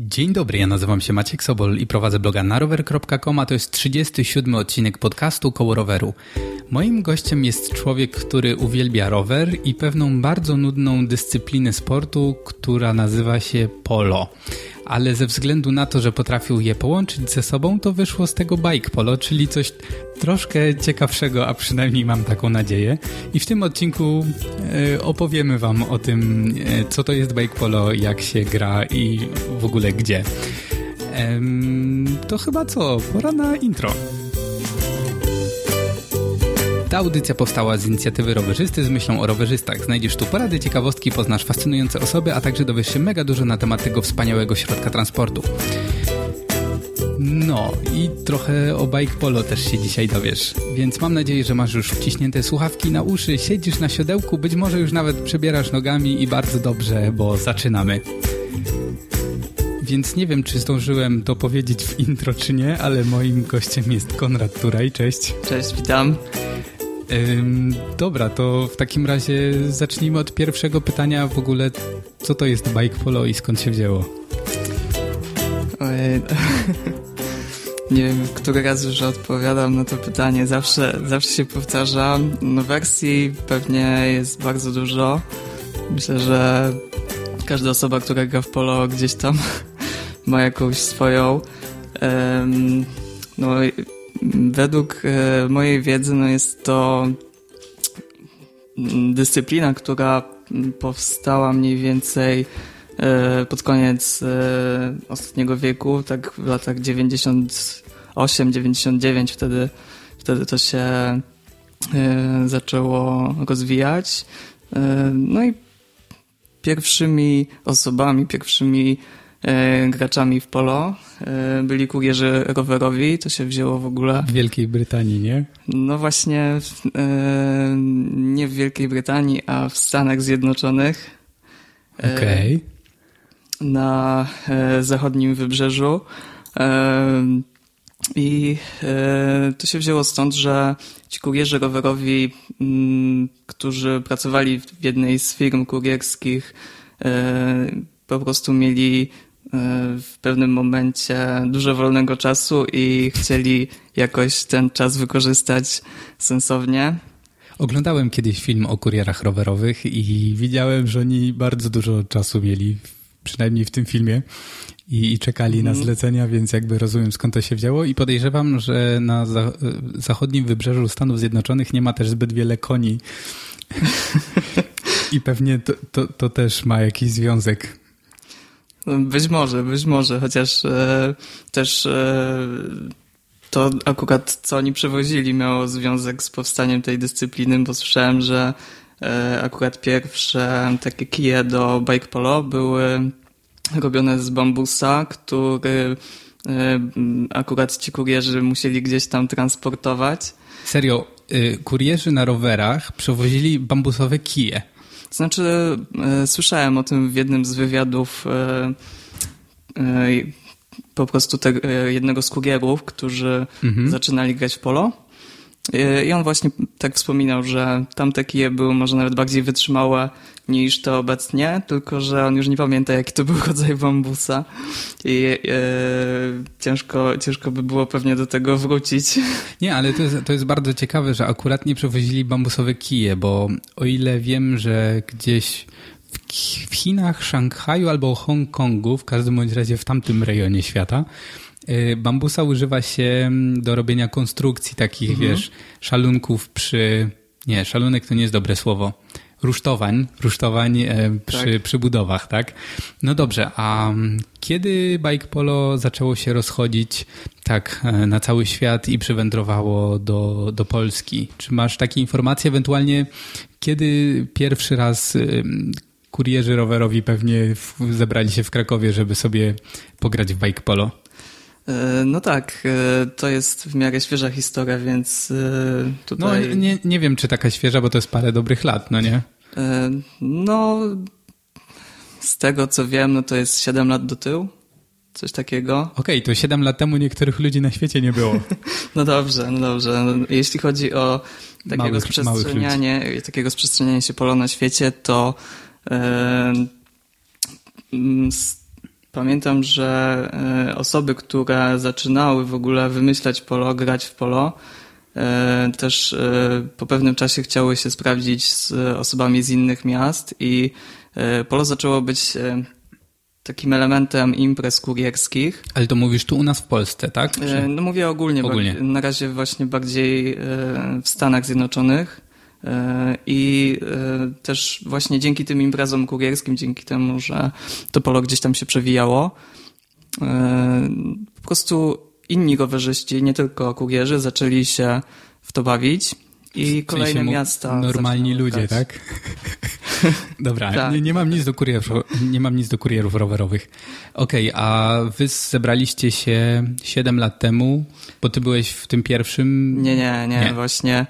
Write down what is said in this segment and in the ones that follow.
Dzień dobry, ja nazywam się Maciek Sobol i prowadzę bloga narower.com, a to jest 37 odcinek podcastu Koło Roweru. Moim gościem jest człowiek, który uwielbia rower i pewną bardzo nudną dyscyplinę sportu, która nazywa się polo ale ze względu na to, że potrafił je połączyć ze sobą, to wyszło z tego bike polo, czyli coś troszkę ciekawszego, a przynajmniej mam taką nadzieję. I w tym odcinku e, opowiemy Wam o tym, e, co to jest bike polo, jak się gra i w ogóle gdzie. To chyba co? Pora na intro. Ta audycja powstała z inicjatywy rowerzysty z myślą o rowerzystach. Znajdziesz tu porady, ciekawostki, poznasz fascynujące osoby, a także dowiesz się mega dużo na temat tego wspaniałego środka transportu. No i trochę o bike polo też się dzisiaj dowiesz, więc mam nadzieję, że masz już wciśnięte słuchawki na uszy, siedzisz na siodełku, być może już nawet przebierasz nogami i bardzo dobrze, bo zaczynamy. Więc nie wiem, czy zdążyłem to powiedzieć w intro, czy nie, ale moim gościem jest Konrad Turaj. Cześć. Cześć, witam. Dobra, to w takim razie zacznijmy od pierwszego pytania w ogóle, co to jest bike polo i skąd się wzięło? Ojej. Nie wiem, który raz już odpowiadam na to pytanie. Zawsze, zawsze się powtarzam. No wersji pewnie jest bardzo dużo. Myślę, że każda osoba, która gra w polo gdzieś tam ma jakąś swoją. No Według e, mojej wiedzy no jest to dyscyplina, która powstała mniej więcej e, pod koniec e, ostatniego wieku, tak w latach 98-99 wtedy, wtedy to się zaczęło rozwijać. No i pierwszymi osobami, pierwszymi graczami w polo. E, byli kurierzy rowerowi, to się wzięło w ogóle. W Wielkiej Brytanii, nie? No właśnie, e, nie w Wielkiej Brytanii, a w Stanach Zjednoczonych. Okej. Okay. Na zachodnim wybrzeżu. I to się wzięło stąd, że ci kurierzy rowerowi, mm, którzy pracowali w jednej z firm kurierskich, po prostu mieli w pewnym momencie dużo wolnego czasu i chcieli jakoś ten czas wykorzystać sensownie. Oglądałem kiedyś film o kurierach rowerowych i widziałem, że oni bardzo dużo czasu mieli, przynajmniej w tym filmie, i, i czekali na mhm. zlecenia, więc jakby rozumiem skąd to się wzięło i podejrzewam, że na za zachodnim wybrzeżu Stanów Zjednoczonych nie ma też zbyt wiele koni. I pewnie to, to, to też ma jakiś związek być może, być może, chociaż e, też e, to akurat co oni przewozili miało związek z powstaniem tej dyscypliny, bo słyszałem, że e, akurat pierwsze takie kije do bike polo były robione z bambusa, który e, akurat ci kurierzy musieli gdzieś tam transportować. Serio, y, kurierzy na rowerach przewozili bambusowe kije. Znaczy, e, słyszałem o tym w jednym z wywiadów e, e, po prostu te, jednego z kurierów, którzy mhm. zaczynali grać w polo. I on właśnie tak wspominał, że tamte kije były może nawet bardziej wytrzymałe niż te obecnie, tylko że on już nie pamięta, jaki to był rodzaj bambusa i e, ciężko, ciężko by było pewnie do tego wrócić. Nie, ale to jest, to jest bardzo ciekawe, że akurat nie przewozili bambusowe kije, bo o ile wiem, że gdzieś w Chinach, Szanghaju albo Hongkongu, w każdym bądź razie w tamtym rejonie świata, bambusa używa się do robienia konstrukcji takich, mhm. wiesz, szalunków przy... Nie, szalunek to nie jest dobre słowo rusztowań, rusztowań e, przy, tak. przy budowach, tak? No dobrze, a kiedy bike polo zaczęło się rozchodzić tak e, na cały świat i przywędrowało do, do Polski? Czy masz takie informacje ewentualnie, kiedy pierwszy raz e, kurierzy rowerowi pewnie zebrali się w Krakowie, żeby sobie pograć w bike polo? E, no tak, e, to jest w miarę świeża historia, więc e, tutaj... No nie, nie wiem, czy taka świeża, bo to jest parę dobrych lat, no nie? No, z tego co wiem, no to jest 7 lat do tyłu, coś takiego. Okej, okay, to 7 lat temu niektórych ludzi na świecie nie było. no dobrze, no dobrze. No, jeśli chodzi o takie małych, rozprzestrzenianie, małych takie rozprzestrzenianie się polo na świecie, to pamiętam, że e, osoby, które zaczynały w ogóle wymyślać polo, grać w polo, e, też po pewnym czasie chciały się sprawdzić z osobami z innych miast i polo zaczęło być takim elementem imprez kurierskich. Ale to mówisz tu u nas w Polsce, tak? Czy... No mówię ogólnie, ogólnie. na razie właśnie bardziej w Stanach Zjednoczonych. E, I e, też właśnie dzięki tym imprezom kurierskim, dzięki temu, że to polo gdzieś tam się przewijało, e, po prostu inni rowerzyści, nie tylko kurierzy, zaczęli się w to bawić. I kolejne w sensie miasta. Normalni ludzie, tak? Dobra, tak. Nie, nie, mam nic do kurierów, nie mam nic do kurierów rowerowych. Okej, okay, a wy zebraliście się 7 lat temu, bo ty byłeś w tym pierwszym. Nie, nie, nie, nie. właśnie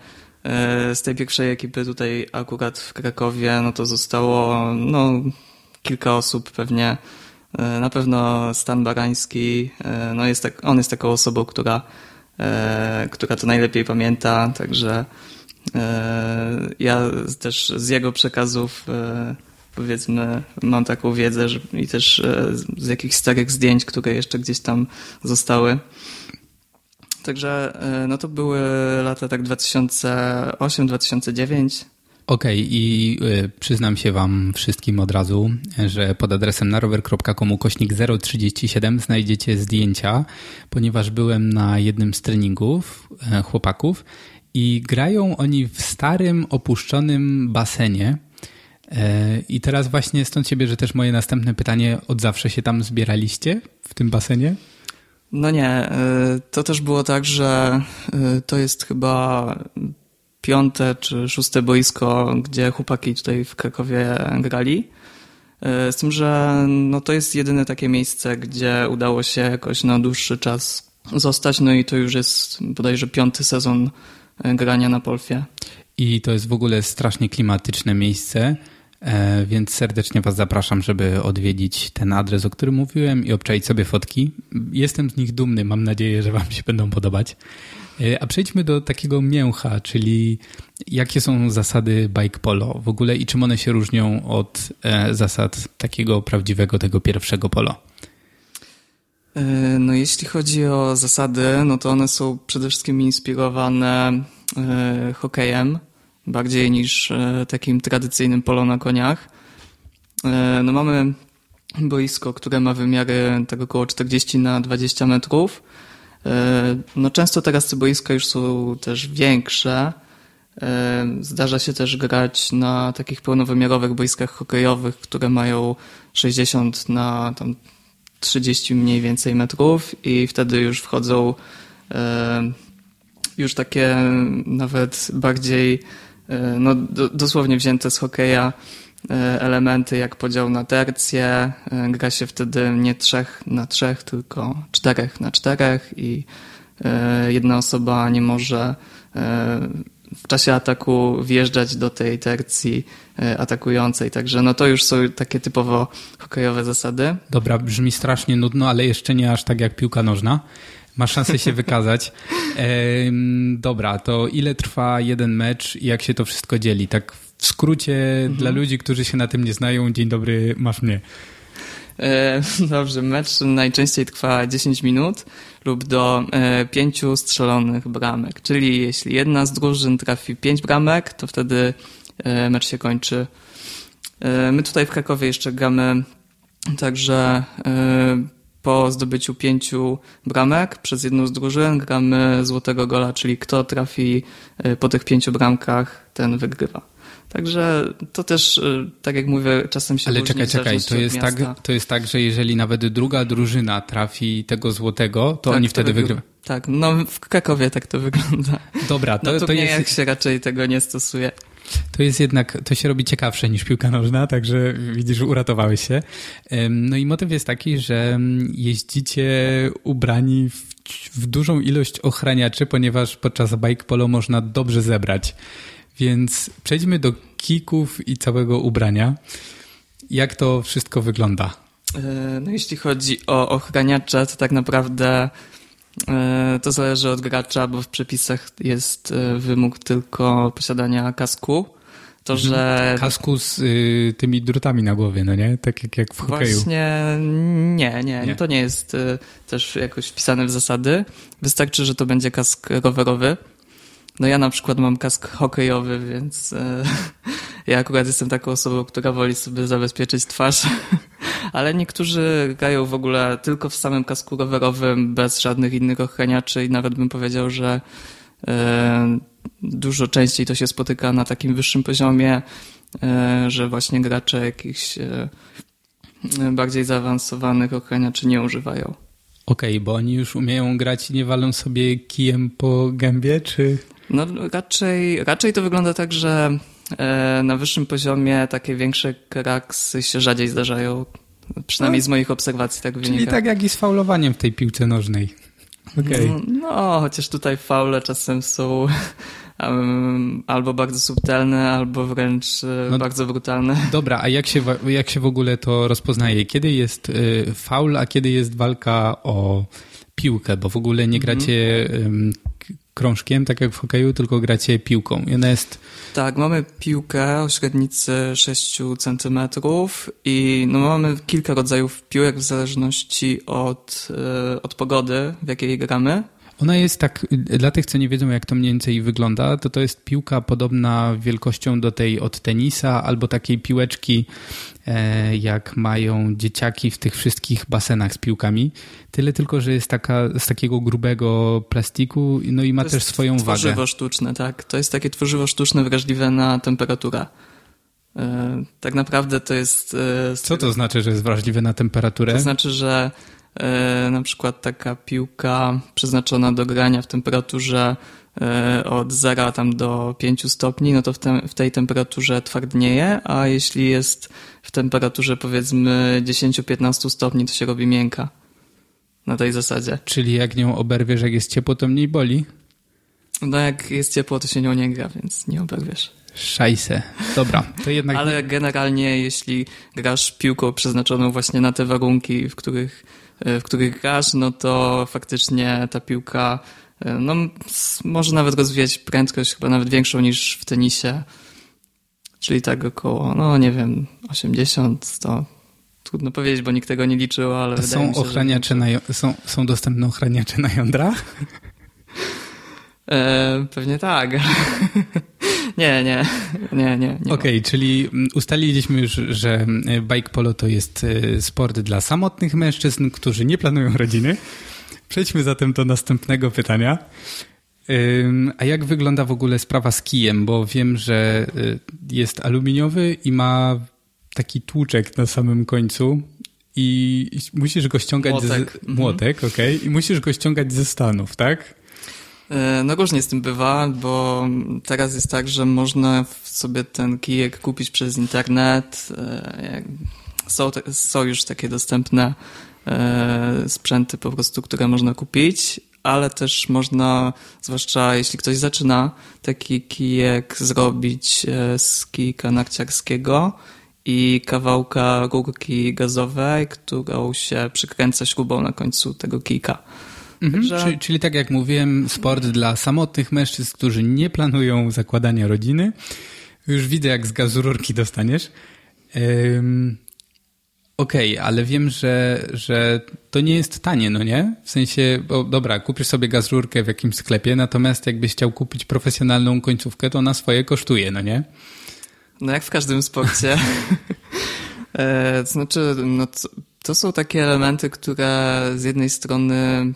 z tej pierwszej ekipy tutaj akurat w Krakowie, no to zostało no, kilka osób pewnie. E, na pewno Stan Barański, e, no jest tak, on jest taką osobą, która, która to najlepiej pamięta, także ja też z jego przekazów powiedzmy mam taką wiedzę że, i też z jakichś starych zdjęć, które jeszcze gdzieś tam zostały. Także e, no to były lata tak 2008-2009. Okej, okay, i y, przyznam się Wam wszystkim od razu, że pod adresem narower.com kośnik 037 znajdziecie zdjęcia, ponieważ byłem na jednym z treningów y, chłopaków i grają oni w starym, opuszczonym basenie. I teraz właśnie stąd się bierze też moje następne pytanie. Od zawsze się tam zbieraliście w tym basenie? No nie, y, to też było tak, że y, to jest chyba piąte czy szóste boisko, gdzie chłopaki tutaj w Krakowie grali. Y, z tym, że no to jest jedyne takie miejsce, gdzie udało się jakoś na dłuższy czas zostać, no i to już jest bodajże piąty sezon grania na Polfie. I to jest w ogóle strasznie klimatyczne miejsce. E, więc serdecznie Was zapraszam, żeby odwiedzić ten adres, o którym mówiłem i obczaić sobie fotki. Jestem z nich dumny, mam nadzieję, że Wam się będą podobać. E, a przejdźmy do takiego mięcha, czyli jakie są zasady bike polo w ogóle i czym one się różnią od e, zasad takiego prawdziwego, tego pierwszego polo? No jeśli chodzi o zasady, no to one są przede wszystkim inspirowane hokejem bardziej niż e, takim tradycyjnym polo na koniach. E, no mamy boisko, które ma wymiary tak około 40 na 20 metrów. E, no często teraz te boiska już są też większe. Zdarza się też grać na takich pełnowymiarowych boiskach hokejowych, które mają 60 na tam 30 mniej więcej metrów i wtedy już wchodzą już takie nawet bardziej no, do, dosłownie wzięte z hokeja e, elementy jak podział na tercje. E, gra się wtedy nie trzech na trzech, tylko czterech na czterech i jedna osoba nie może w czasie ataku wjeżdżać do tej tercji atakującej. Także no to już są takie typowo hokejowe zasady. Dobra, brzmi strasznie nudno, ale jeszcze nie aż tak jak piłka nożna. Masz szansę się wykazać. dobra, to ile trwa jeden mecz i jak się to wszystko dzieli? Tak w skrócie mhm. dla ludzi, którzy się na tym nie znają, dzień dobry, masz mnie. E, dobrze, mecz najczęściej trwa 10 minut lub do e, pięciu strzelonych bramek. Czyli jeśli jedna z drużyn trafi 5 bramek, to wtedy e, mecz się kończy. My tutaj w Krakowie jeszcze gramy także po zdobyciu pięciu bramek przez jedną z drużyn gramy złotego gola, czyli kto trafi y, po tych pięciu bramkach, ten wygrywa. Także to też, y, tak jak mówię, czasem się Ale czekaj, czekaj, to jest, tak, to jest tak, że jeżeli nawet druga drużyna trafi tego złotego, to tak, oni wtedy wygrywają. Tak, no w Krakowie tak to wygląda. Dobra, to, no, to jest... jak się raczej tego nie stosuje. To jest jednak, to się robi ciekawsze niż piłka nożna, także widzisz, uratowałeś się. No i motyw jest taki, że jeździcie ubrani w, w dużą ilość ochraniaczy, ponieważ podczas bike polo można dobrze zebrać. Więc przejdźmy do kików i całego ubrania. Jak to wszystko wygląda? E, no jeśli chodzi o ochraniacze, to tak naprawdę to zależy od gracza, bo w przepisach jest e, wymóg tylko posiadania kasku. To, mhm. że... Kasku z y, tymi drutami na głowie, no nie? Tak jak, jak w hokeju. Właśnie nie, nie, nie. To nie jest y, też jakoś wpisane w zasady. Wystarczy, że to będzie kask rowerowy. No ja na przykład mam kask hokejowy, więc y, ja akurat jestem taką osobą, która woli sobie zabezpieczyć twarz. Ale niektórzy grają w ogóle tylko w samym kasku rowerowym, bez żadnych innych ochraniaczy i nawet bym powiedział, że y, dużo częściej to się spotyka na takim wyższym poziomie, e, że właśnie gracze jakichś e, bardziej zaawansowanych ochraniaczy nie używają. Okej, okay, bo oni już umieją grać i nie walą sobie kijem po gębie, czy... No raczej, raczej to wygląda tak, że e, na wyższym poziomie takie większe kraksy się rzadziej zdarzają. Przynajmniej no, z moich obserwacji tak wynika. Czyli tak jak i z faulowaniem w tej piłce nożnej. Okay. No, no, chociaż tutaj faule czasem są um, albo bardzo subtelne, albo wręcz e, no, bardzo brutalne. Dobra, a jak się, jak się w ogóle to rozpoznaje? Kiedy jest y, faul, a kiedy jest walka o piłkę? Bo w ogóle nie mhm. gracie y, krążkiem, tak jak w hokeju, tylko gracie piłką. I ona jest... Tak, mamy piłkę o średnicy 6 cm i no mamy kilka rodzajów piłek w zależności od, y, od pogody, w jakiej gramy. Ona jest tak, dla tych, co nie wiedzą, jak to mniej więcej wygląda, to to jest piłka podobna wielkością do tej od tenisa albo takiej piłeczki, e, jak mają dzieciaki w tych wszystkich basenach z piłkami. Tyle tylko, że jest taka z takiego grubego plastiku, no i ma też swoją tworzywo wagę. Tworzywo sztuczne, tak. To jest takie tworzywo sztuczne wrażliwe na temperaturę. E, tak naprawdę to jest. E, co to znaczy, że jest wrażliwe na temperaturę? To znaczy, że na przykład taka piłka przeznaczona do grania w temperaturze e, od 0 tam do 5 stopni, no to w, te, w tej temperaturze twardnieje, a jeśli jest w temperaturze powiedzmy 10-15 stopni, to się robi miękka. Na tej zasadzie. Czyli jak nią oberwiesz, jak jest ciepło, to mniej boli? No jak jest ciepło, to się nią nie gra, więc nie oberwiesz. Szajse. Dobra, to jednak... Ale generalnie, jeśli grasz piłką przeznaczoną właśnie na te warunki, w których w których grasz, no to faktycznie ta piłka e, no, może nawet rozwijać prędkość chyba nawet większą niż w tenisie. Czyli tak około, no nie wiem, 80, 100. Trudno powiedzieć, bo nikt tego nie liczył, ale to są się, ochraniacze na, są, są dostępne ochraniacze na jądra? E, pewnie tak. nie, nie, nie, nie. nie Okej, okay, czyli mm, ustaliliśmy już, że mm, bike polo to jest e, sport dla samotnych mężczyzn, którzy nie planują rodziny. Przejdźmy zatem do następnego pytania. A jak wygląda w ogóle sprawa z kijem? Bo wiem, że e, jest aluminiowy i ma taki tłuczek na samym końcu i musisz go ściągać młotek, z... młotek mhm. okej, okay. i musisz go ściągać ze Stanów, tak? E, no różnie z tym bywa, bo teraz jest tak, że można sobie ten kijek kupić przez internet. E, są, są już takie dostępne e, sprzęty po prostu, które można kupić, ale też można, zwłaszcza jeśli ktoś zaczyna, taki kijek zrobić z kijka narciarskiego i kawałka rurki gazowej, którą się przykręca śrubą na końcu tego kijka. Mhm, że... czyli, czyli, tak jak mówiłem, sport dla samotnych mężczyzn, którzy nie planują zakładania rodziny. Już widzę, jak z gazu rurki dostaniesz. Um, Okej, okay, ale wiem, że, że to nie jest tanie, no nie? W sensie, bo dobra, kupisz sobie gaz rurkę w jakimś sklepie, natomiast jakbyś chciał kupić profesjonalną końcówkę, to ona swoje kosztuje, no nie? No jak w każdym sporcie. e, to znaczy, no to, to są takie elementy, które z jednej strony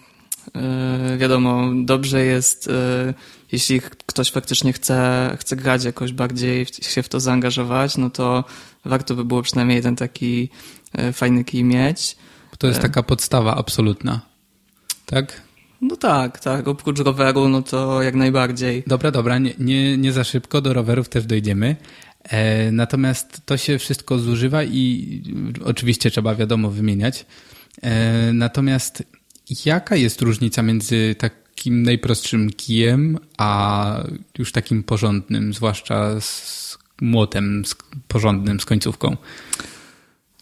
wiadomo, dobrze jest, e, jeśli ktoś faktycznie chce, chce grać jakoś bardziej, się w to zaangażować, no to warto by było przynajmniej jeden taki e, fajny kij mieć. To jest taka podstawa absolutna, tak? No tak, tak. Oprócz roweru, no to jak najbardziej. Dobra, dobra, nie, nie, nie za szybko, do rowerów też dojdziemy. E, natomiast to się wszystko zużywa i oczywiście trzeba, wiadomo, wymieniać. E, natomiast Jaka jest różnica między takim najprostszym kijem, a już takim porządnym, zwłaszcza z młotem z porządnym, z końcówką?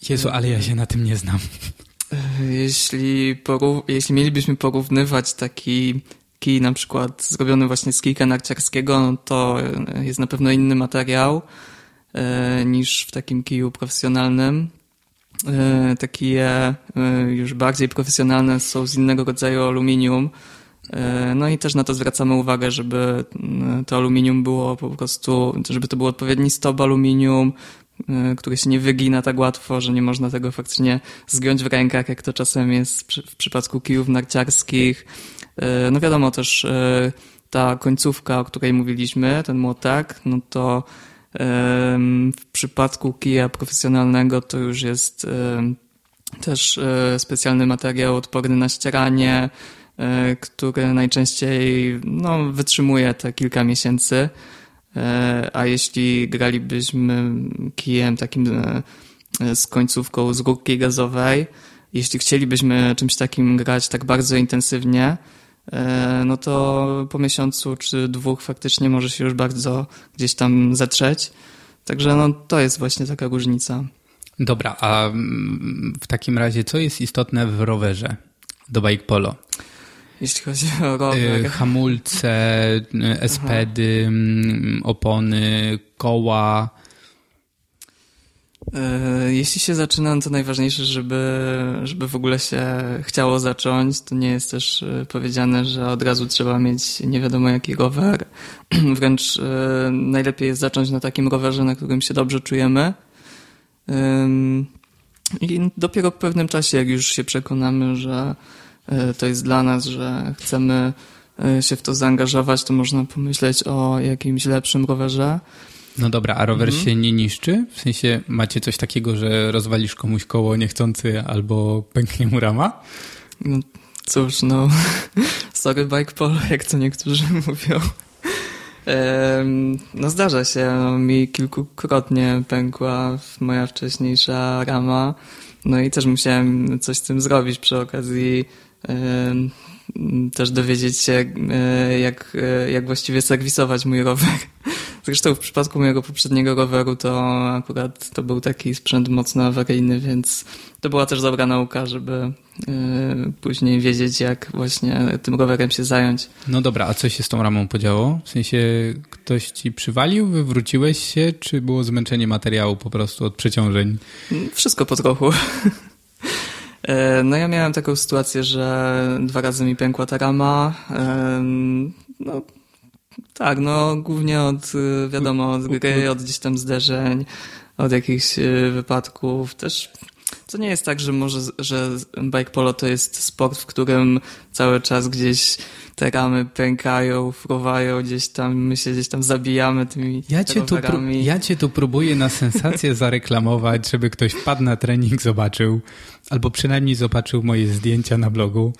Jezu, ale ja się na tym nie znam. Jeśli, jeśli mielibyśmy porównywać taki kij na przykład zrobiony właśnie z kijka narciarskiego, no to jest na pewno inny materiał. niż w takim kiju profesjonalnym. Takie już bardziej profesjonalne są z innego rodzaju aluminium. No i też na to zwracamy uwagę, żeby to aluminium było po prostu, żeby to był odpowiedni stop aluminium, który się nie wygina tak łatwo, że nie można tego faktycznie zgiąć w rękach, jak to czasem jest w przypadku kijów narciarskich. No wiadomo też ta końcówka, o której mówiliśmy, ten młotek, no to w przypadku kija profesjonalnego to już jest też specjalny materiał odporny na ścieranie, który najczęściej no, wytrzymuje te kilka miesięcy. E, a jeśli gralibyśmy kijem takim e, z końcówką z rurki gazowej, jeśli chcielibyśmy czymś takim grać tak bardzo intensywnie, e, no to po miesiącu czy dwóch faktycznie może się już bardzo gdzieś tam zetrzeć. Także no, to jest właśnie taka różnica. Dobra, a mm, w takim razie co jest istotne w rowerze do bike polo? jeśli chodzi o rower. Y, hamulce, y, espedy. Mm, opony, koła. Y, jeśli się zaczyna, to najważniejsze, żeby, żeby w ogóle się chciało zacząć. To nie jest też powiedziane, że od razu trzeba mieć nie wiadomo jaki rower. Wręcz najlepiej jest zacząć na takim rowerze, na którym się dobrze czujemy. I dopiero w pewnym czasie, jak już się przekonamy, że E, to jest dla nas, że chcemy e, się w to zaangażować, to można pomyśleć o jakimś lepszym rowerze. No dobra, a rower mhm. się nie niszczy? W sensie macie coś takiego, że rozwalisz komuś koło niechcący albo pęknie mu rama? No cóż, no sorry bike polo, jak to niektórzy mówią. No zdarza się, no, mi kilkukrotnie pękła moja wcześniejsza rama, no i też musiałem coś z tym zrobić przy okazji też dowiedzieć się, e, jak, e, jak właściwie serwisować mój rower. Zresztą w przypadku mojego poprzedniego roweru to akurat to był taki sprzęt mocno awaryjny, więc to była też dobra nauka, żeby e, później wiedzieć, jak właśnie tym rowerem się zająć. No dobra, a co się z tą ramą podziało? W sensie ktoś ci przywalił, wywróciłeś się, czy było zmęczenie materiału po prostu od przeciążeń? Wszystko po trochu. E, no ja miałem taką sytuację, że dwa razy mi pękła ta rama. E, no tak, no głównie od, wiadomo, od gry, od gdzieś tam zderzeń, od jakichś e, wypadków. Też to nie jest tak, że może, że bike polo to jest sport, w którym cały czas gdzieś te ramy pękają, fruwają gdzieś tam, my się gdzieś tam zabijamy tymi ja cię tu Ja cię tu próbuję na sensację zareklamować, żeby ktoś wpadł na trening, zobaczył, albo przynajmniej zobaczył moje zdjęcia na blogu,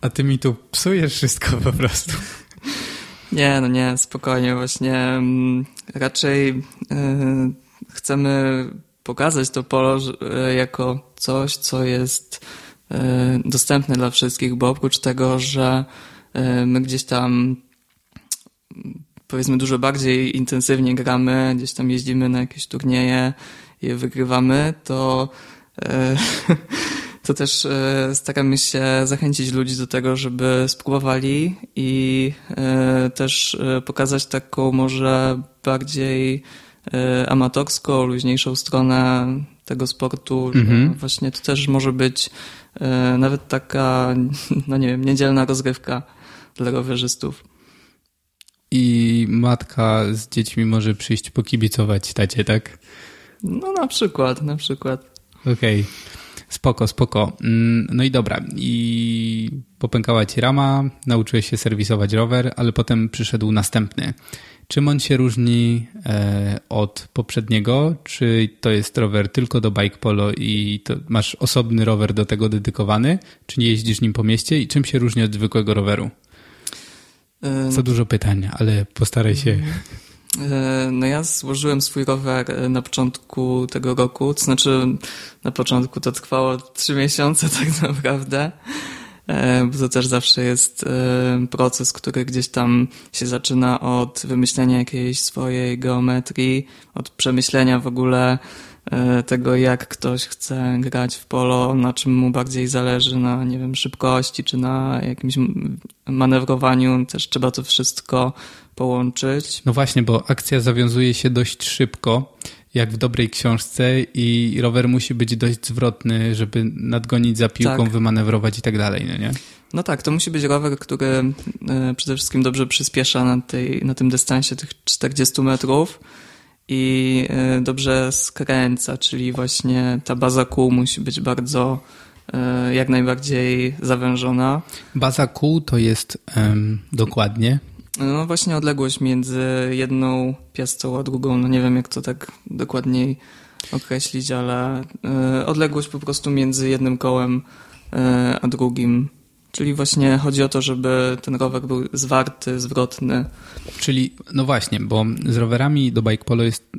a ty mi tu psujesz wszystko po prostu. Nie, no nie, spokojnie, właśnie mm, raczej yy, chcemy pokazać to polo yy, jako coś, co jest yy, dostępne dla wszystkich, bo oprócz tego, że E, my gdzieś tam powiedzmy dużo bardziej intensywnie gramy, gdzieś tam jeździmy na jakieś turnieje i wygrywamy, to e, to też e, staramy się zachęcić ludzi do tego, żeby spróbowali i też pokazać taką może bardziej amatorską, luźniejszą stronę tego sportu, mhm. właśnie to też może być nawet taka, no nie wiem, niedzielna rozgrywka dla rowerzystów. I matka z dziećmi może przyjść pokibicować tacie, tak? No na przykład, na przykład. Okej. Okay. Spoko, spoko. Mm, no i dobra. I popękała ci rama, nauczyłeś się serwisować rower, ale potem przyszedł następny. Czym on się różni e, od poprzedniego? Czy to jest rower tylko do bike polo i masz osobny rower do tego dedykowany? Czy nie jeździsz nim po mieście? I czym się różni od zwykłego roweru? Za dużo pytań, ale postaraj się. E, no ja złożyłem swój rower e, na początku tego roku, to znaczy na początku to trwało trzy miesiące tak naprawdę, e, bo to też zawsze jest proces, który gdzieś tam się zaczyna od wymyślenia jakiejś swojej geometrii, od przemyślenia w ogóle tego, jak ktoś chce grać w polo, na czym mu bardziej zależy, na, nie wiem, szybkości, czy na jakimś manewrowaniu. Też trzeba to wszystko połączyć. No właśnie, bo akcja zawiązuje się dość szybko, jak w dobrej książce i rower musi być dość zwrotny, żeby nadgonić za piłką, tak. wymanewrować i tak dalej, no nie? No tak, to musi być rower, który e, przede wszystkim dobrze przyspiesza na, tej, na tym dystansie tych 40 metrów i e, dobrze skręca, czyli właśnie ta baza kół musi być bardzo e, jak najbardziej zawężona. Baza kół to jest um, dokładnie? No właśnie odległość między jedną piastą a drugą, no nie wiem jak to tak dokładniej określić, ale odległość po prostu między jednym kołem a drugim Czyli właśnie chodzi o to, żeby ten rower był zwarty, zwrotny. Czyli, no właśnie, bo z rowerami do bike polo jest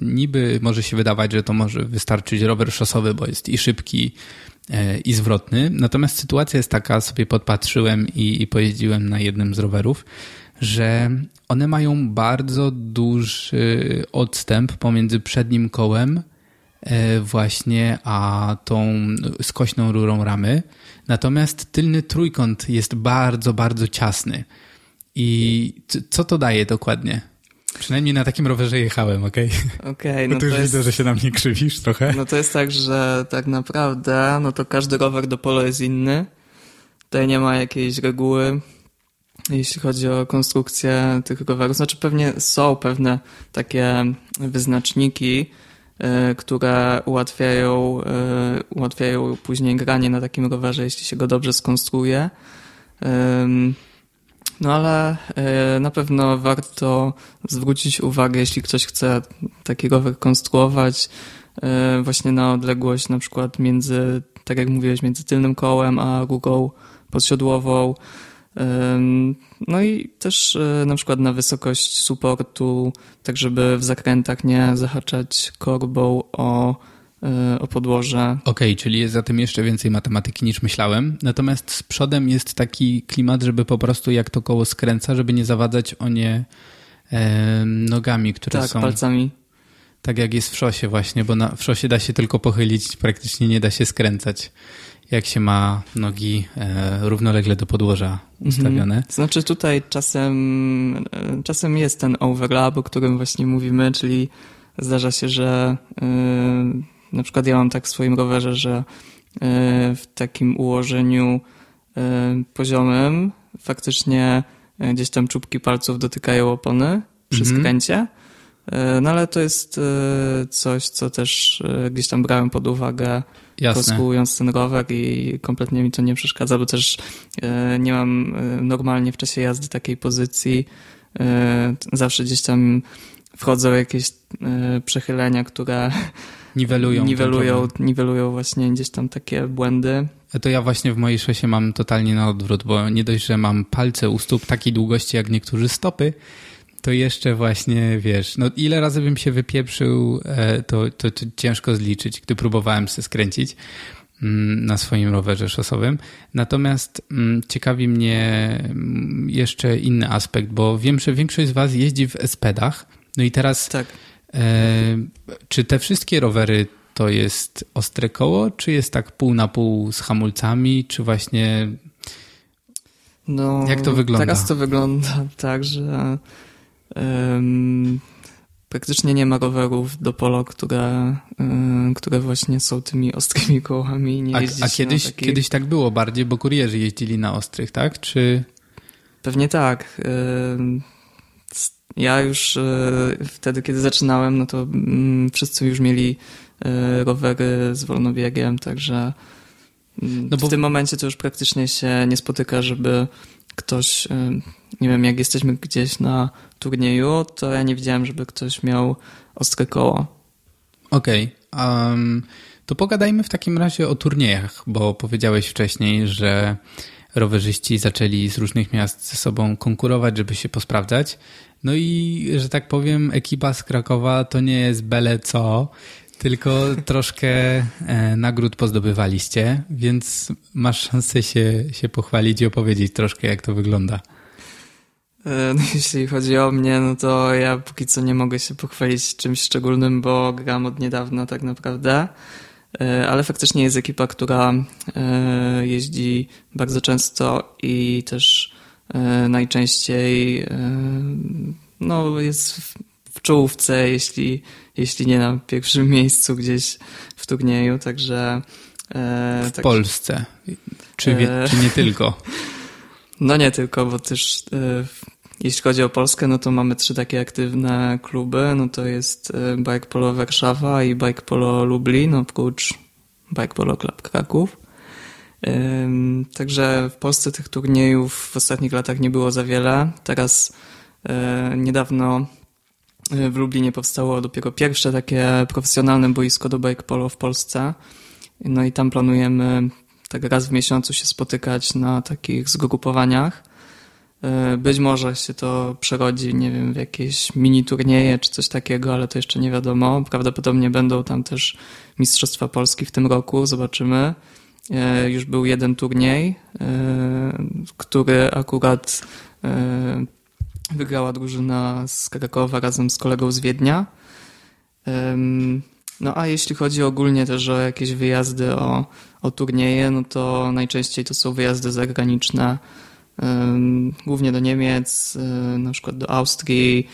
niby może się wydawać, że to może wystarczyć rower szosowy, bo jest i szybki, e, i zwrotny. Natomiast sytuacja jest taka, sobie podpatrzyłem i, i pojeździłem na jednym z rowerów, że one mają bardzo duży odstęp pomiędzy przednim kołem e, właśnie a tą skośną rurą ramy. Natomiast tylny trójkąt jest bardzo, bardzo ciasny. I co to daje dokładnie? Przynajmniej na takim rowerze jechałem, okej? Okay? Okej, okay, no to, już jest... widzę, że się na mnie krzywisz trochę. No to jest tak, że tak naprawdę, no to każdy rower do polo jest inny. Tutaj nie ma jakiejś reguły, jeśli chodzi o konstrukcję tych rowerów. Znaczy pewnie są pewne takie wyznaczniki, które ułatwiają, e, ułatwiają później granie na takim rowerze, jeśli się go dobrze skonstruuje. No ale e, na pewno warto zwrócić uwagę, jeśli ktoś chce taki rower konstruować, właśnie na odległość na przykład między, tak jak mówiłeś, między tylnym kołem a rugą podsiodłową, no i też e, na przykład na wysokość supportu, tak żeby w zakrętach nie zahaczać korbą o, e, o podłoże. Okej, okay, czyli jest za tym jeszcze więcej matematyki niż myślałem. Natomiast z przodem jest taki klimat, żeby po prostu jak to koło skręca, żeby nie zawadzać o nie e, nogami, które tak, są... palcami. Tak jak jest w szosie właśnie, bo na, w szosie da się tylko pochylić, praktycznie nie da się skręcać jak się ma nogi e, równolegle do podłoża ustawione. Mhm. Znaczy tutaj czasem, e, czasem jest ten overlap, o którym właśnie mówimy, czyli zdarza się, że e, na przykład ja mam tak w swoim rowerze, że w takim ułożeniu poziomym faktycznie gdzieś tam czubki palców dotykają opony przy mhm. Skręcie. No ale to jest coś, co też gdzieś tam brałem pod uwagę konstruując ten rower i kompletnie mi to nie przeszkadza, bo też e, nie mam e, normalnie w czasie jazdy takiej pozycji. E, zawsze gdzieś tam wchodzą jakieś przechylenia, które niwelują, niwelują, niwelują właśnie gdzieś tam takie błędy. To ja właśnie w mojej szosie mam totalnie na odwrót, bo nie dość, że mam palce u stóp takiej długości jak niektórzy stopy, to jeszcze właśnie, wiesz, no ile razy bym się wypieprzył, e, to, to, to ciężko zliczyć, gdy próbowałem się skręcić mm, na swoim rowerze szosowym. Natomiast mm, ciekawi mnie mm, jeszcze inny aspekt, bo wiem, że większość z Was jeździ w espedach. No i teraz, tak. e, czy te wszystkie rowery to jest ostre koło, czy jest tak pół na pół z hamulcami, czy właśnie. No, Jak to wygląda? Teraz to wygląda tak, że praktycznie nie ma rowerów do polo, które, które właśnie są tymi ostrymi kołami. Nie a, a kiedyś, takich... kiedyś tak było bardziej, bo kurierzy jeździli na ostrych, tak? Czy... Pewnie tak. Ja już e, wtedy, kiedy zaczynałem, no to mm, wszyscy już mieli e, rowery z wolnobiegiem, także mm, no bo... w tym momencie to już praktycznie się nie spotyka, żeby ktoś, nie wiem, jak jesteśmy gdzieś na turnieju, to ja nie widziałem, żeby ktoś miał ostre koło. Okej. Okay. Um, to pogadajmy w takim razie o turniejach, bo powiedziałeś wcześniej, że rowerzyści zaczęli z różnych miast ze sobą konkurować, żeby się posprawdzać. No i, że tak powiem, ekipa z Krakowa to nie jest bele co, tylko troszkę e, nagród pozdobywaliście, więc masz szansę się, się pochwalić i opowiedzieć troszkę, jak to wygląda. E, no, jeśli chodzi o mnie, no to ja póki co nie mogę się pochwalić czymś szczególnym, bo gram od niedawna tak naprawdę. E, ale faktycznie jest ekipa, która jeździ bardzo często i też najczęściej no, jest w czołówce, jeśli, jeśli nie na pierwszym miejscu gdzieś w turnieju, także... W tak, Polsce, czy, wie, czy nie tylko? No nie tylko, bo też e, jeśli chodzi o Polskę, no to mamy trzy takie aktywne kluby. No to jest e, Bike Polo Warszawa i Bike Polo Lublin, oprócz Bike Polo Club Kraków. Także w Polsce tych turniejów w ostatnich latach nie było za wiele. Teraz e, niedawno w Lublinie powstało dopiero pierwsze takie profesjonalne boisko do bike polo w Polsce. No i tam planujemy tak raz w miesiącu się spotykać na takich zgrupowaniach. E, być może się to przerodzi, nie wiem, w jakieś mini turnieje czy coś takiego, ale to jeszcze nie wiadomo. Prawdopodobnie będą tam też Mistrzostwa Polski w tym roku, zobaczymy. E, już był jeden turniej, e, który akurat wygrała drużyna z Krakowa razem z kolegą z Wiednia. No a jeśli chodzi ogólnie też o jakieś wyjazdy, o, o turnieje, no to najczęściej to są wyjazdy zagraniczne, głównie do Niemiec, na przykład do Austrii,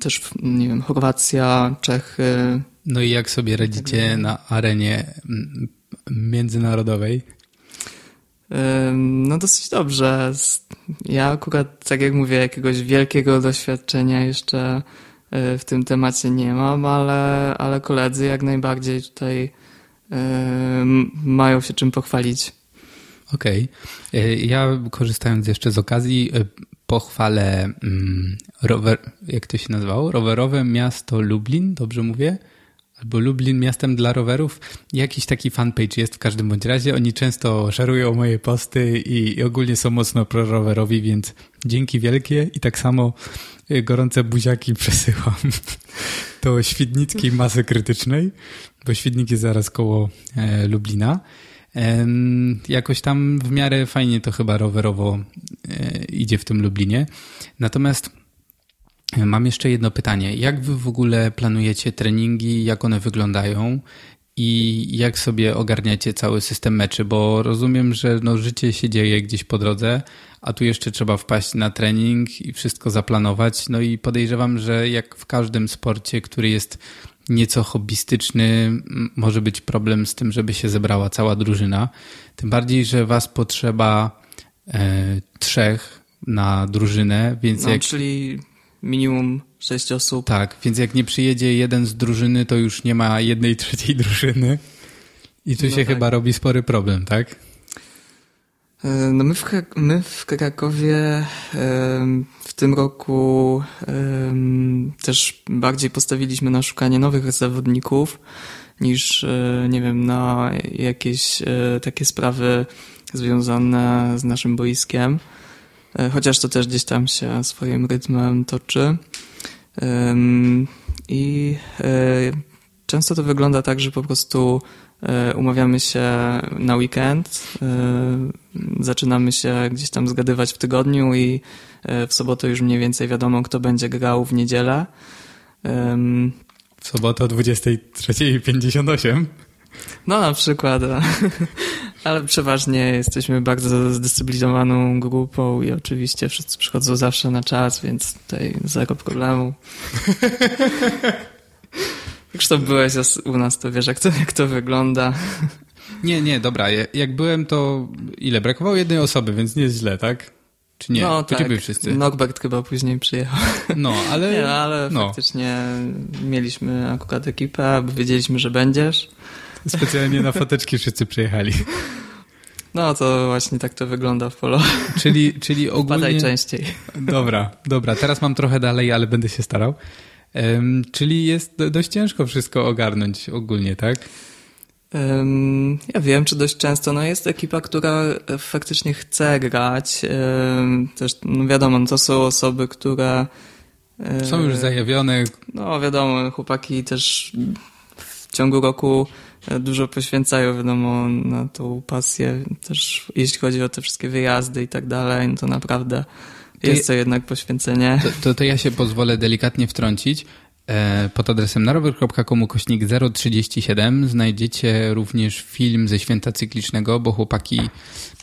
też, nie wiem, Chorwacja, Czechy. No i jak sobie radzicie na arenie międzynarodowej? No dosyć dobrze. Ja akurat, tak jak mówię, jakiegoś wielkiego doświadczenia jeszcze E, w tym temacie nie mam, ale, ale koledzy jak najbardziej tutaj e, mają się czym pochwalić. Okej. Okay. E, ja korzystając jeszcze z okazji pochwalę mm, rower, jak to się nazywało? Rowerowe miasto Lublin, dobrze mówię? Albo Lublin miastem dla rowerów. Jakiś taki fanpage jest w każdym bądź razie. Oni często szerują moje posty i, ogólnie są mocno prorowerowi, więc dzięki wielkie i tak samo gorące buziaki przesyłam do Świdnickiej Masy Krytycznej, bo Świdnik jest zaraz koło e, Lublina. Jakoś tam w miarę fajnie to chyba rowerowo e, idzie w tym Lublinie. Natomiast mam jeszcze jedno pytanie. Jak wy w ogóle planujecie treningi, jak one wyglądają i jak sobie ogarniacie cały system meczy? Bo rozumiem, że no, życie się dzieje gdzieś po drodze, a tu jeszcze trzeba wpaść na trening i wszystko zaplanować. No i podejrzewam, że jak w każdym sporcie, który jest nieco hobbystyczny, może być problem z tym, żeby się zebrała cała drużyna. Tym bardziej, że was potrzeba e, trzech na drużynę, więc no, jak... Czyli minimum sześć osób. Tak, więc jak nie przyjedzie jeden z drużyny, to już nie ma jednej trzeciej drużyny. I tu no się tak. chyba robi spory problem, tak? E, no my w, my w Krakowie w tym roku też bardziej postawiliśmy na szukanie nowych zawodników niż, e, nie wiem, na jakieś e, takie sprawy związane z naszym boiskiem. Chociaż to też gdzieś tam się swoim rytmem toczy. I często to wygląda tak, że po prostu E, umawiamy się na weekend, e, zaczynamy się gdzieś tam zgadywać w tygodniu i e, w sobotę już mniej więcej wiadomo, kto będzie grał w niedzielę. W sobotę o 23.58? No na przykład, ale przeważnie jesteśmy bardzo zdyscyplinowaną grupą i oczywiście wszyscy przychodzą zawsze na czas, więc tutaj zero problemu. To byłeś u nas, to wiesz, jak to, jak to wygląda. Nie, nie, dobra. Jak byłem, to ile? Brakowało jednej osoby, więc nie jest źle, tak? Czy nie? No tak. wszyscy? Nogbert chyba później przyjechał. No, ale... Nie, ale no. faktycznie mieliśmy akurat ekipę, bo wiedzieliśmy, że będziesz. Specjalnie na foteczki wszyscy przyjechali. No, to właśnie tak to wygląda w polo. Czyli, czyli ogólnie... Wpadaj częściej. Dobra, dobra. Teraz mam trochę dalej, ale będę się starał. Um, czyli jest dość ciężko wszystko ogarnąć ogólnie, tak? Um, ja wiem, czy dość często. No jest ekipa, która faktycznie chce grać. Um, też, no wiadomo, no to są osoby, które... Są już zajawione. No wiadomo, chłopaki też w ciągu roku dużo poświęcają, wiadomo, na tą pasję, też jeśli chodzi o te wszystkie wyjazdy i tak dalej, no to naprawdę jest to jednak poświęcenie. To, to, to ja się pozwolę delikatnie wtrącić. E, pod adresem narower.com kośnik 037 znajdziecie również film ze święta cyklicznego, bo chłopaki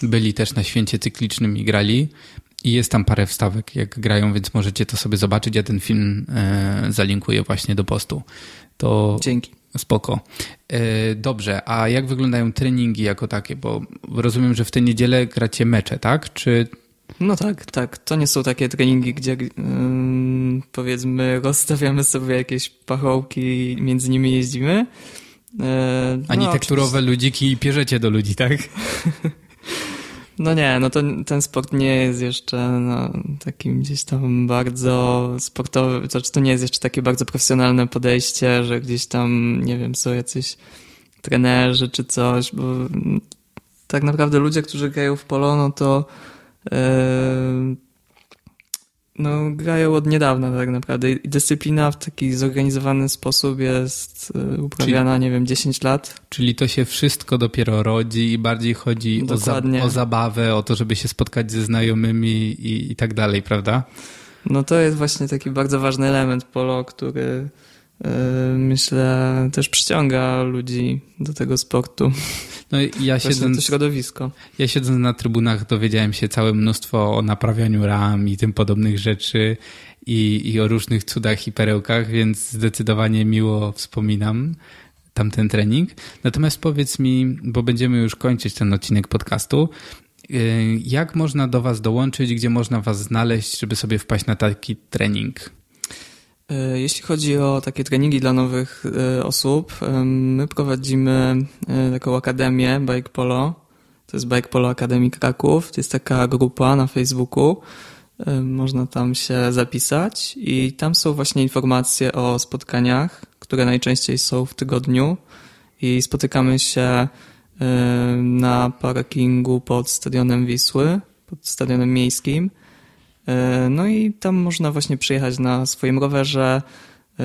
byli też na święcie cyklicznym i grali. I jest tam parę wstawek, jak grają, więc możecie to sobie zobaczyć. Ja ten film e, zalinkuję właśnie do postu. To Dzięki. Spoko. E, dobrze, a jak wyglądają treningi jako takie? Bo rozumiem, że w tę niedzielę gracie mecze, tak? Czy no tak, tak. To nie są takie treningi, gdzie yy, powiedzmy rozstawiamy sobie jakieś pachołki i między nimi jeździmy. Yy, Ani no, tekturowe oczywiście... ludziki i pierzecie do ludzi, tak? No nie, no to ten sport nie jest jeszcze no, takim gdzieś tam bardzo sportowym, to znaczy to nie jest jeszcze takie bardzo profesjonalne podejście, że gdzieś tam, nie wiem, są jacyś trenerzy czy coś, bo tak naprawdę ludzie, którzy grają w polo, no to no, grają od niedawna tak naprawdę i dyscyplina w taki zorganizowany sposób jest e, uprawiana, czyli, nie wiem, 10 lat. Czyli to się wszystko dopiero rodzi i bardziej chodzi o, za, o, zabawę, o to, żeby się spotkać ze znajomymi i, i tak dalej, prawda? No to jest właśnie taki bardzo ważny element polo, który myślę, też przyciąga ludzi do tego sportu. No ja siedząc, to środowisko. Ja siedząc na trybunach dowiedziałem się całe mnóstwo o naprawianiu ram i tym podobnych rzeczy i, i o różnych cudach i perełkach, więc zdecydowanie miło wspominam tamten trening. Natomiast powiedz mi, bo będziemy już kończyć ten odcinek podcastu, yy, jak można do Was dołączyć, gdzie można Was znaleźć, żeby sobie wpaść na taki trening? E, jeśli chodzi o takie treningi dla nowych e, osób, my prowadzimy e, taką akademię Bike Polo. To jest Bike Polo Akademii Kraków. To jest taka grupa na Facebooku. Można tam się zapisać i tam są właśnie informacje o spotkaniach, które najczęściej są w tygodniu i spotykamy się na parkingu pod Stadionem Wisły, pod Stadionem Miejskim. E, no i tam można właśnie przyjechać na swoim rowerze, e,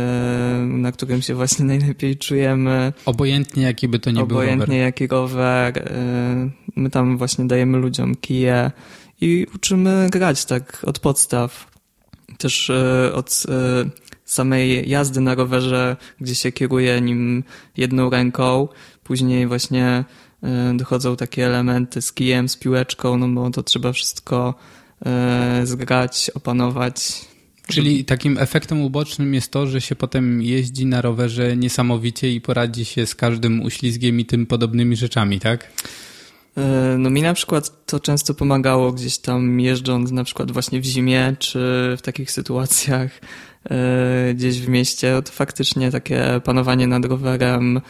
na którym się właśnie najlepiej czujemy. Obojętnie jaki by to nie był rower. Obojętnie jaki rower. E, my tam właśnie dajemy ludziom kije i uczymy grać tak od podstaw. Też od samej jazdy na rowerze, gdzie się kieruje nim jedną ręką. Później właśnie dochodzą takie elementy z kijem, z piłeczką, no bo to trzeba wszystko zgrać, opanować. Czyli takim efektem ubocznym jest to, że się potem jeździ na rowerze niesamowicie i poradzi się z każdym uślizgiem i tym podobnymi rzeczami, tak? E, no mi na przykład to często pomagało gdzieś tam jeżdżąc na przykład właśnie w zimie, czy w takich sytuacjach e, gdzieś w mieście. To faktycznie takie panowanie nad rowerem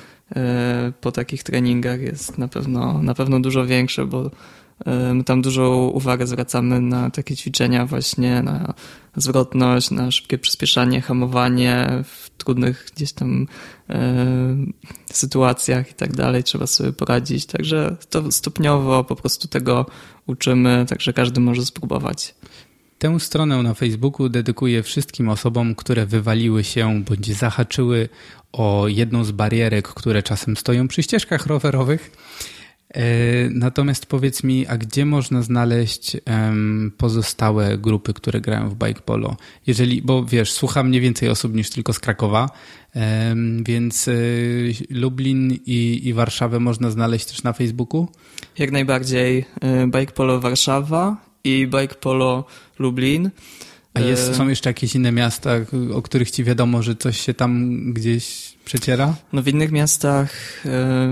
po takich treningach jest na pewno, na pewno dużo większe, bo My tam dużą uwagę zwracamy na takie ćwiczenia właśnie, na zwrotność, na szybkie przyspieszanie, hamowanie w trudnych gdzieś tam sytuacjach i tak dalej. Trzeba sobie poradzić. Także to stopniowo po prostu tego uczymy, także każdy może spróbować. Tę stronę na Facebooku dedykuję wszystkim osobom, które wywaliły się bądź zahaczyły o jedną z barierek, które czasem stoją przy ścieżkach rowerowych natomiast powiedz mi, a gdzie można znaleźć pozostałe grupy, które grają w bike polo? Jeżeli, bo wiesz, słucha mniej więcej osób niż tylko z Krakowa, więc e, Lublin i, i Warszawę można znaleźć też na Facebooku? Jak najbardziej. E, bike polo Warszawa i bike polo Lublin. A jest, są jeszcze jakieś inne miasta, o których ci wiadomo, że coś się tam gdzieś przeciera? No w innych miastach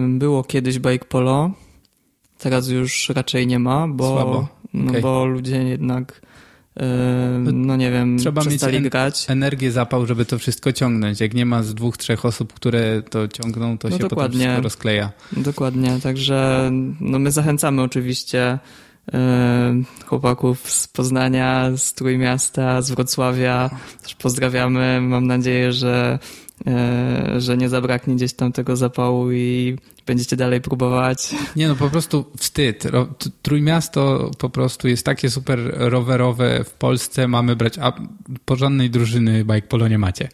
było kiedyś bike polo, Teraz już raczej nie ma, bo, Słabo. No bo ludzie jednak e, no nie wiem, Trzeba przestali mieć en grać. energię, zapał, żeby to wszystko ciągnąć. Jak nie ma z dwóch, trzech osób, które to ciągną, to no się dokładnie. potem wszystko rozkleja. Dokładnie, także no my zachęcamy oczywiście chłopaków z Poznania, z Trójmiasta, z Wrocławia. Też pozdrawiamy. Mam nadzieję, że, e, że nie zabraknie gdzieś tam tego zapału i będziecie dalej próbować. Nie no, po prostu wstyd. Trójmiasto po prostu jest takie super rowerowe w Polsce, mamy brać, a porządnej drużyny bike polo nie macie.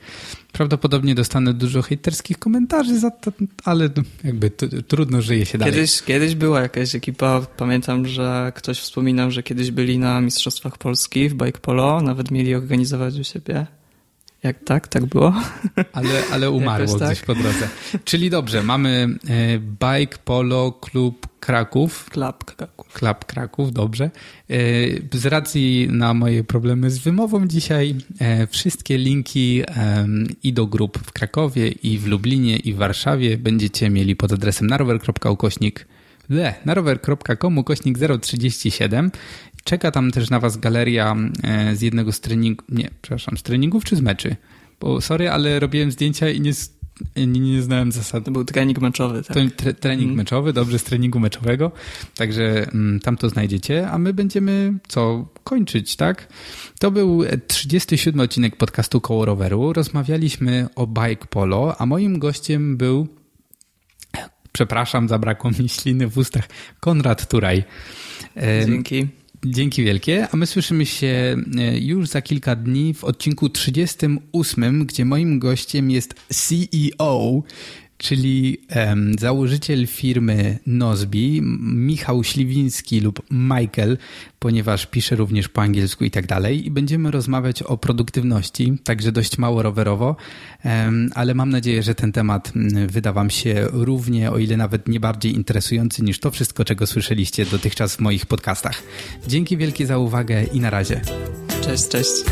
Prawdopodobnie dostanę dużo hejterskich komentarzy za to, ale jakby trudno żyje się dalej. Kiedyś, kiedyś była jakaś ekipa, pamiętam, że ktoś wspominał, że kiedyś byli na Mistrzostwach Polski w bike polo, nawet mieli organizować u siebie jak tak, tak było. Ale, ale umarło tak? gdzieś po drodze. Czyli dobrze, mamy e, Bike Polo Klub Kraków. Klub Kraków. Klub Kraków, dobrze. E, z racji na moje problemy z wymową dzisiaj, e, wszystkie linki i do grup w Krakowie, i w Lublinie, i w Warszawie będziecie mieli pod adresem narower.ukośnik narower.com ukośnik 037 Czeka tam też na was galeria e, z jednego z treningów, nie, przepraszam, z treningów czy z meczy? Bo sorry, ale robiłem zdjęcia i nie, nie, nie znałem zasad. To był trening meczowy, tak? To tre, trening mm. meczowy, dobrze, z treningu meczowego. Także mm, tam to znajdziecie, a my będziemy co? Kończyć, tak? To był 37 odcinek podcastu Koło Roweru. Rozmawialiśmy o bike polo, a moim gościem był przepraszam, zabrakło mi śliny w ustach, Konrad Turaj. Dzięki. Dzięki wielkie, a my słyszymy się e, już za kilka dni w odcinku 38, gdzie moim gościem jest CEO czyli um, założyciel firmy Nozbi, Michał Śliwiński lub Michael, ponieważ pisze również po angielsku i tak dalej. I będziemy rozmawiać o produktywności, także dość mało rowerowo, um, ale mam nadzieję, że ten temat wyda Wam się równie, o ile nawet nie bardziej interesujący niż to wszystko, czego słyszeliście dotychczas w moich podcastach. Dzięki wielkie za uwagę i na razie. Cześć, cześć.